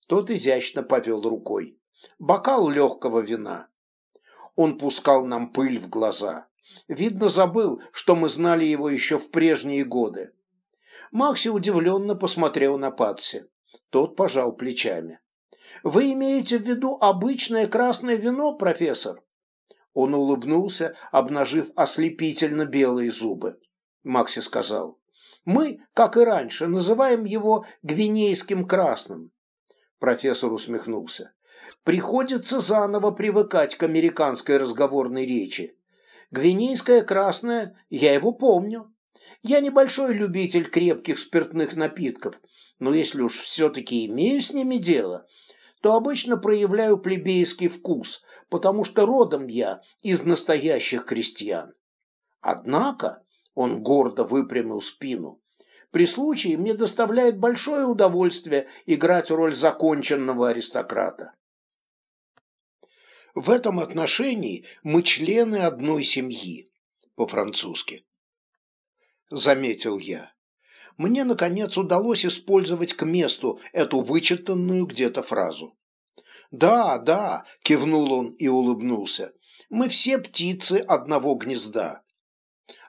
Тот изящно повел рукой. Бокал легкого вина. Он пускал нам пыль в глаза. Видно, забыл, что мы знали его еще в прежние годы. Макси удивленно посмотрел на Патси. Тот пожал плечами. «Вы имеете в виду обычное красное вино, профессор?» Он улыбнулся, обнажив ослепительно белые зубы. Макси сказал. «Мы, как и раньше, называем его гвинейским красным. Профессор усмехнулся. Приходится заново привыкать к американской разговорной речи. Гвинейская красная, я его помню. Я небольшой любитель крепких спиртных напитков, но если уж все-таки имею с ними дело, то обычно проявляю плебейский вкус, потому что родом я из настоящих крестьян. Однако, он гордо выпрямил спину, при случае мне доставляет большое удовольствие играть роль законченного аристократа. В этом отношении мы члены одной семьи, по-французски. Заметил я. Мне, наконец, удалось использовать к месту эту вычитанную где-то фразу. «Да, да», – кивнул он и улыбнулся, – «мы все птицы одного гнезда.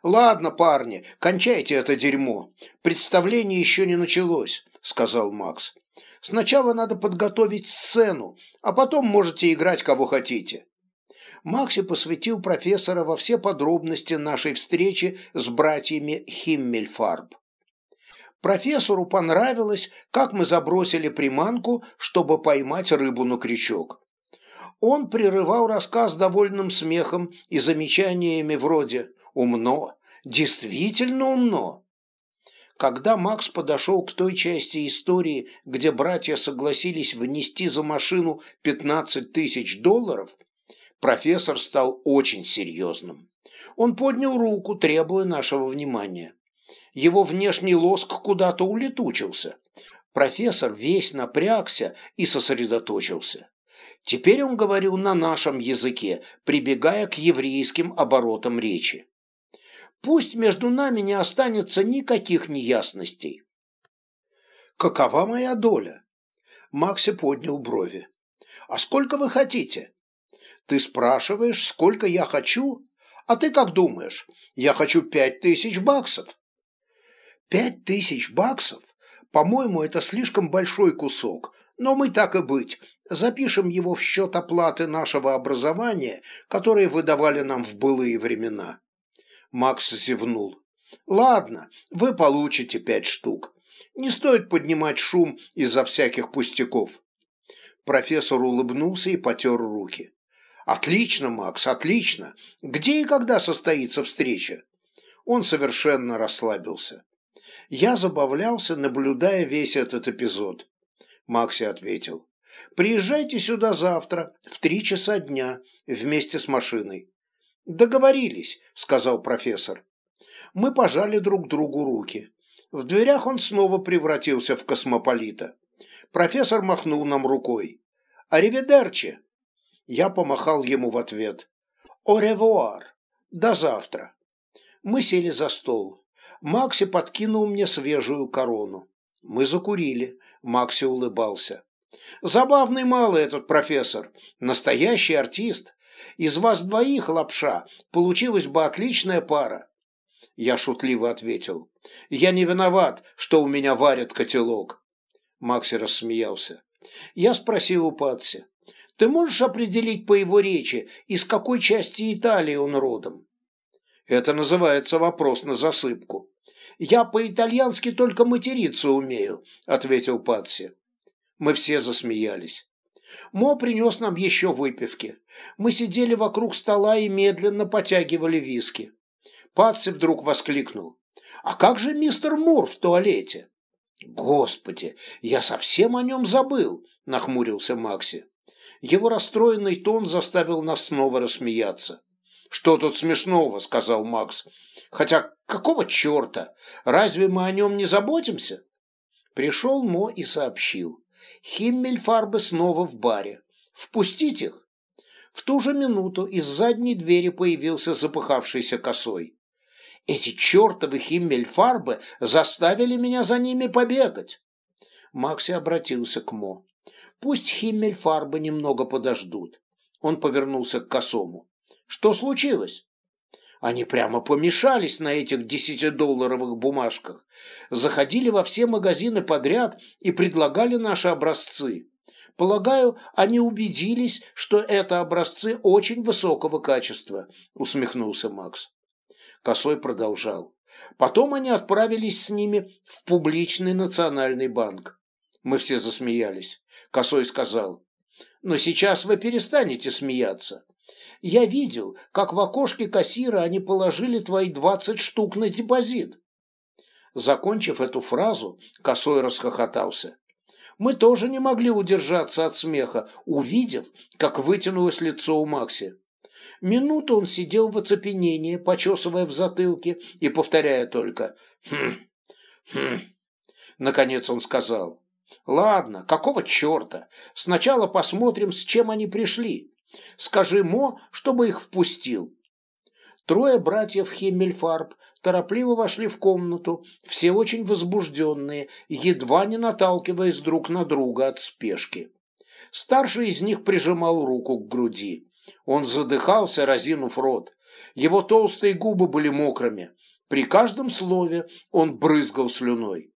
«Ладно, парни, кончайте это дерьмо. Представление еще не началось», — сказал Макс. «Сначала надо подготовить сцену, а потом можете играть кого хотите». Макси посвятил профессора во все подробности нашей встречи с братьями Химмельфарб. Профессору понравилось, как мы забросили приманку, чтобы поймать рыбу на крючок. Он прерывал рассказ довольным смехом и замечаниями вроде Умно, действительно умно. Когда Макс подошел к той части истории, где братья согласились внести за машину 15 тысяч долларов, профессор стал очень серьезным. Он поднял руку, требуя нашего внимания. Его внешний лоск куда-то улетучился. Профессор весь напрягся и сосредоточился. Теперь он говорил на нашем языке, прибегая к еврейским оборотам речи. Пусть между нами не останется никаких неясностей. Какова моя доля? Макси поднял брови. А сколько вы хотите? Ты спрашиваешь, сколько я хочу? А ты как думаешь? Я хочу пять тысяч баксов. Пять тысяч баксов? По-моему, это слишком большой кусок, но мы так и быть, запишем его в счет оплаты нашего образования, которое выдавали нам в былые времена. Макс зевнул. «Ладно, вы получите пять штук. Не стоит поднимать шум из-за всяких пустяков». Профессор улыбнулся и потер руки. «Отлично, Макс, отлично. Где и когда состоится встреча?» Он совершенно расслабился. Я забавлялся, наблюдая весь этот эпизод. Макси ответил. «Приезжайте сюда завтра в три часа дня вместе с машиной. «Договорились», — сказал профессор. Мы пожали друг другу руки. В дверях он снова превратился в космополита. Профессор махнул нам рукой. «Аривидерчи!» Я помахал ему в ответ. «Оревуар! До завтра!» Мы сели за стол. Макси подкинул мне свежую корону. Мы закурили. Макси улыбался. «Забавный малый этот профессор. Настоящий артист. Из вас двоих, лапша, получилась бы отличная пара. Я шутливо ответил. Я не виноват, что у меня варят котелок. Макси рассмеялся. Я спросил у Патси. Ты можешь определить по его речи, из какой части Италии он родом? Это называется вопрос на засыпку. Я по-итальянски только материться умею, ответил Патси. Мы все засмеялись. Мо принес нам еще выпивки. Мы сидели вокруг стола и медленно потягивали виски. Патси вдруг воскликнул. «А как же мистер Мур в туалете?» «Господи, я совсем о нем забыл», – нахмурился Макси. Его расстроенный тон заставил нас снова рассмеяться. «Что тут смешного?» – сказал Макс. «Хотя какого черта? Разве мы о нем не заботимся?» Пришел Мо и сообщил. Химмельфарбы снова в баре. «Впустить их!» В ту же минуту из задней двери появился запыхавшийся косой. Эти чертовы химмельфарбы заставили меня за ними побегать. Макси обратился к Мо. Пусть химмельфарбы немного подождут. Он повернулся к косому. Что случилось? Они прямо помешались на этих десятидолларовых бумажках. Заходили во все магазины подряд и предлагали наши образцы. Полагаю, они убедились, что это образцы очень высокого качества, усмехнулся Макс. Косой продолжал. Потом они отправились с ними в публичный национальный банк. Мы все засмеялись. Косой сказал. Но сейчас вы перестанете смеяться. Я видел, как в окошке кассира они положили твои двадцать штук на депозит. Закончив эту фразу, Косой расхохотался. Мы тоже не могли удержаться от смеха, увидев, как вытянулось лицо у Макси. Минуту он сидел в оцепенении, почесывая в затылке и повторяя только «хм, хм». Наконец он сказал «Ладно, какого черта? Сначала посмотрим, с чем они пришли. Скажи Мо, чтобы их впустил». Трое братьев Химмельфарб торопливо вошли в комнату, все очень возбужденные, едва не наталкиваясь друг на друга от спешки. Старший из них прижимал руку к груди. Он задыхался, разинув рот. Его толстые губы были мокрыми. При каждом слове он брызгал слюной.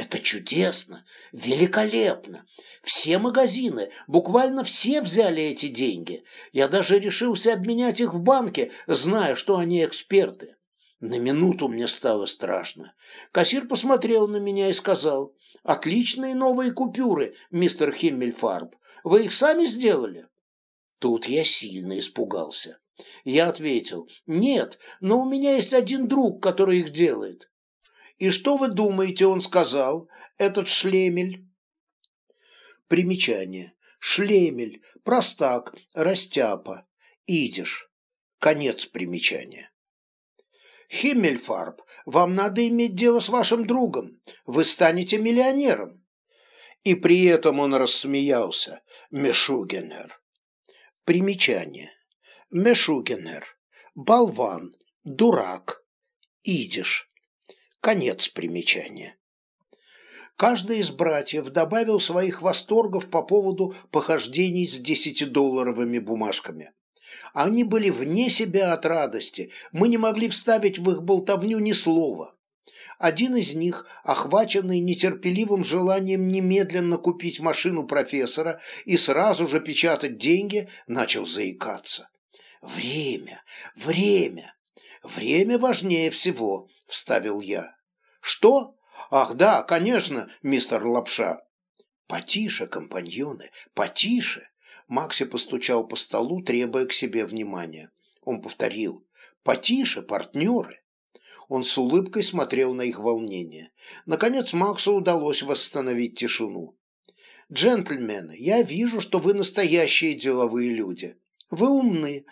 Это чудесно, великолепно. Все магазины, буквально все взяли эти деньги. Я даже решился обменять их в банке, зная, что они эксперты. На минуту мне стало страшно. Кассир посмотрел на меня и сказал, «Отличные новые купюры, мистер Химмельфарб. Вы их сами сделали?» Тут я сильно испугался. Я ответил, «Нет, но у меня есть один друг, который их делает». «И что вы думаете, он сказал, этот шлемель?» Примечание. Шлемель, простак, растяпа, идиш. Конец примечания. Химмельфарб, вам надо иметь дело с вашим другом. Вы станете миллионером. И при этом он рассмеялся. Мешугенер. Примечание. Мешугенер. Болван. Дурак. Идиш. Конец примечания. Каждый из братьев добавил своих восторгов по поводу похождений с десятидолларовыми бумажками. Они были вне себя от радости, мы не могли вставить в их болтовню ни слова. Один из них, охваченный нетерпеливым желанием немедленно купить машину профессора и сразу же печатать деньги, начал заикаться. «Время! Время! Время важнее всего!» – вставил я. «Что? Ах, да, конечно, мистер Лапша!» «Потише, компаньоны, потише!» Макси постучал по столу, требуя к себе внимания. Он повторил. «Потише, партнеры!» Он с улыбкой смотрел на их волнение. Наконец Максу удалось восстановить тишину. «Джентльмены, я вижу, что вы настоящие деловые люди. Вы умны.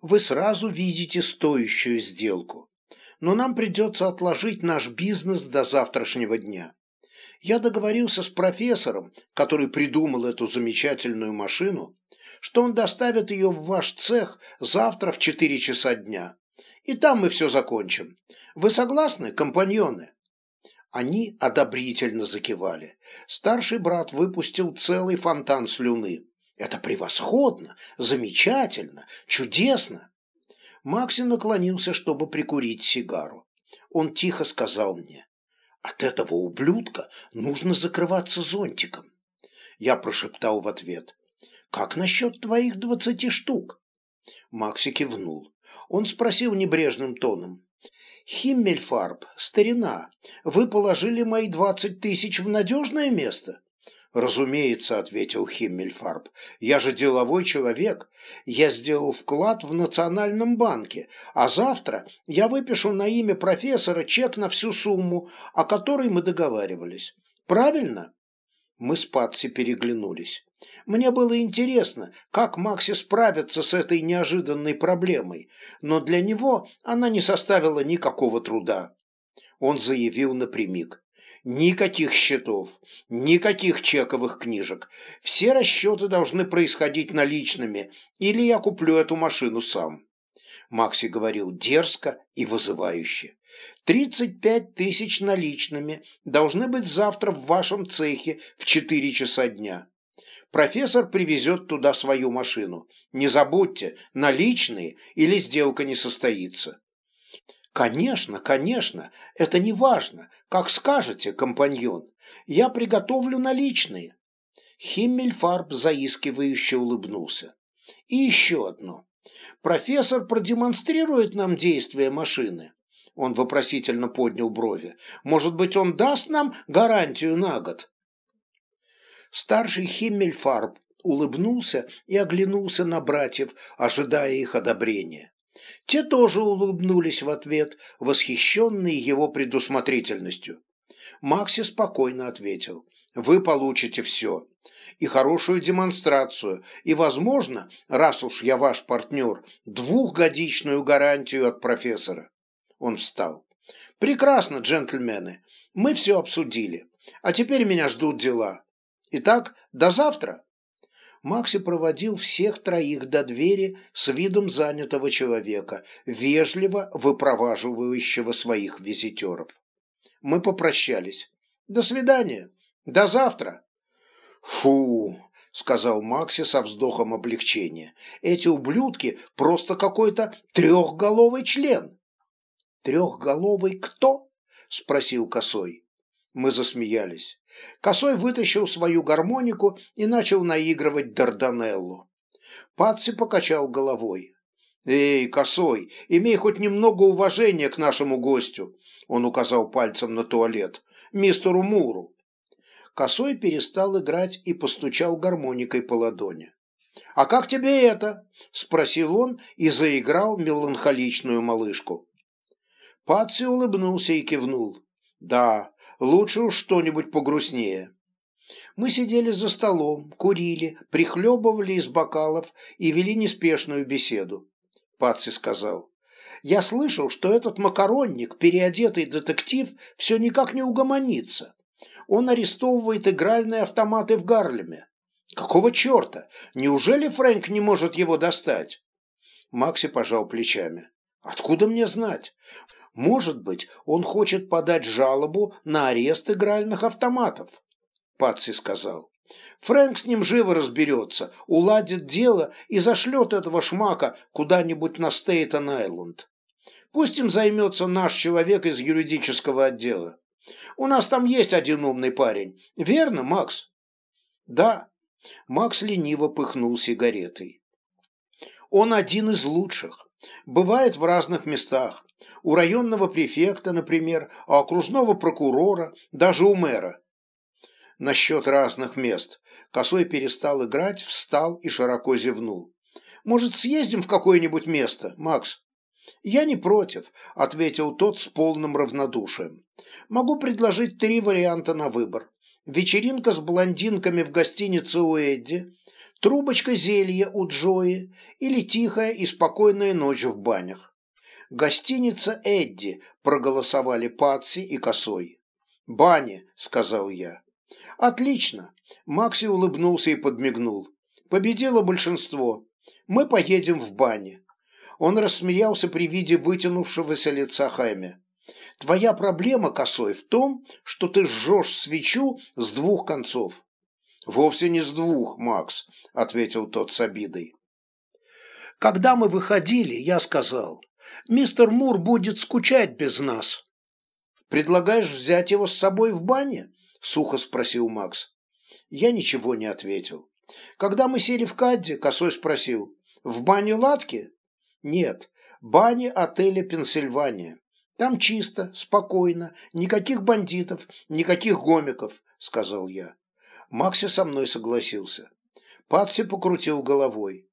Вы сразу видите стоящую сделку. Но нам придется отложить наш бизнес до завтрашнего дня. Я договорился с профессором, который придумал эту замечательную машину, что он доставит ее в ваш цех завтра в 4 часа дня и там мы все закончим. Вы согласны, компаньоны?» Они одобрительно закивали. Старший брат выпустил целый фонтан слюны. «Это превосходно, замечательно, чудесно!» Макси наклонился, чтобы прикурить сигару. Он тихо сказал мне. От этого ублюдка нужно закрываться зонтиком. Я прошептал в ответ. Как насчет твоих двадцати штук? Макси кивнул. Он спросил небрежным тоном. «Химмельфарб, старина, вы положили мои двадцать тысяч в надежное место?» «Разумеется», — ответил Химмельфарб. «Я же деловой человек. Я сделал вклад в Национальном банке, а завтра я выпишу на имя профессора чек на всю сумму, о которой мы договаривались. Правильно?» Мы с Патси переглянулись. Мне было интересно, как Макси справится с этой неожиданной проблемой, но для него она не составила никакого труда. Он заявил напрямик. Никаких счетов, никаких чековых книжек. Все расчеты должны происходить наличными, или я куплю эту машину сам. Макси говорил дерзко и вызывающе. «Тридцать пять тысяч наличными должны быть завтра в вашем цехе в четыре часа дня. Профессор привезет туда свою машину. Не забудьте, наличные или сделка не состоится». «Конечно, конечно, это не важно. Как скажете, компаньон. Я приготовлю наличные». Химмельфарб заискивающе улыбнулся. «И еще одно. Профессор продемонстрирует нам действие машины». Он вопросительно поднял брови. «Может быть, он даст нам гарантию на год?» Старший Химмельфарб улыбнулся и оглянулся на братьев, ожидая их одобрения. Те тоже улыбнулись в ответ, восхищенные его предусмотрительностью. Макси спокойно ответил. «Вы получите все. И хорошую демонстрацию, и, возможно, раз уж я ваш партнер, двухгодичную гарантию от профессора». Он встал. «Прекрасно, джентльмены. Мы все обсудили. А теперь меня ждут дела. Итак, до завтра». Макси проводил всех троих до двери с видом занятого человека, вежливо выпроваживающего своих визитеров. Мы попрощались. «До свидания. До завтра». «Фу!» — сказал Макси со вздохом облегчения. «Эти ублюдки просто какой-то трехголовый член». «Трехголовый кто?» — спросил Косой. Мы засмеялись. Косой вытащил свою гармонику и начал наигрывать Дарданеллу. Патси покачал головой. «Эй, Косой, имей хоть немного уважения к нашему гостю», он указал пальцем на туалет, мистеру Муру. Косой перестал играть и постучал гармоникой по ладони. «А как тебе это?» – спросил он и заиграл меланхоличную малышку. Патси улыбнулся и кивнул. «Да, лучше уж что-нибудь погрустнее». Мы сидели за столом, курили, прихлебывали из бокалов и вели неспешную беседу. Патси сказал. «Я слышал, что этот макаронник, переодетый детектив, все никак не угомонится. Он арестовывает игральные автоматы в Гарлеме. Какого черта? Неужели Фрэнк не может его достать?» Макси пожал плечами. «Откуда мне знать? Может быть, он хочет подать жалобу на арест игральных автоматов, Патси сказал. Фрэнк с ним живо разберется, уладит дело и зашлет этого шмака куда-нибудь на Стейтон-Айленд. Пусть им займется наш человек из юридического отдела. У нас там есть один умный парень, верно, Макс? Да. Макс лениво пыхнул сигаретой. Он один из лучших. Бывает в разных местах у районного префекта, например, у окружного прокурора, даже у мэра. Насчет разных мест. Косой перестал играть, встал и широко зевнул. «Может, съездим в какое-нибудь место, Макс?» «Я не против», — ответил тот с полным равнодушием. «Могу предложить три варианта на выбор. Вечеринка с блондинками в гостинице у Эдди, трубочка зелья у Джои или тихая и спокойная ночь в банях. «Гостиница Эдди», – проголосовали Патси и Косой. «Бани», – сказал я. «Отлично», – Макси улыбнулся и подмигнул. «Победило большинство. Мы поедем в бане». Он рассмеялся при виде вытянувшегося лица Хайме. «Твоя проблема, Косой, в том, что ты жжешь свечу с двух концов». «Вовсе не с двух, Макс», – ответил тот с обидой. Когда мы выходили, я сказал, Мистер Мур будет скучать без нас. Предлагаешь взять его с собой в бане? Сухо спросил Макс. Я ничего не ответил. Когда мы сели в Кадде, Косой спросил. В бане Латки? Нет, бане отеля Пенсильвания. Там чисто, спокойно, никаких бандитов, никаких гомиков, сказал я. Макси со мной согласился. Патси покрутил головой.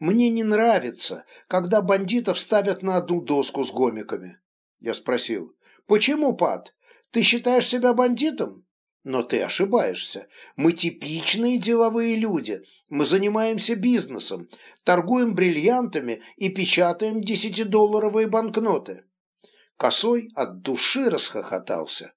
Мне не нравится, когда бандитов ставят на одну доску с гомиками. Я спросил, почему, Пат? Ты считаешь себя бандитом? Но ты ошибаешься. Мы типичные деловые люди. Мы занимаемся бизнесом, торгуем бриллиантами и печатаем десятидолларовые банкноты. Косой от души расхохотался.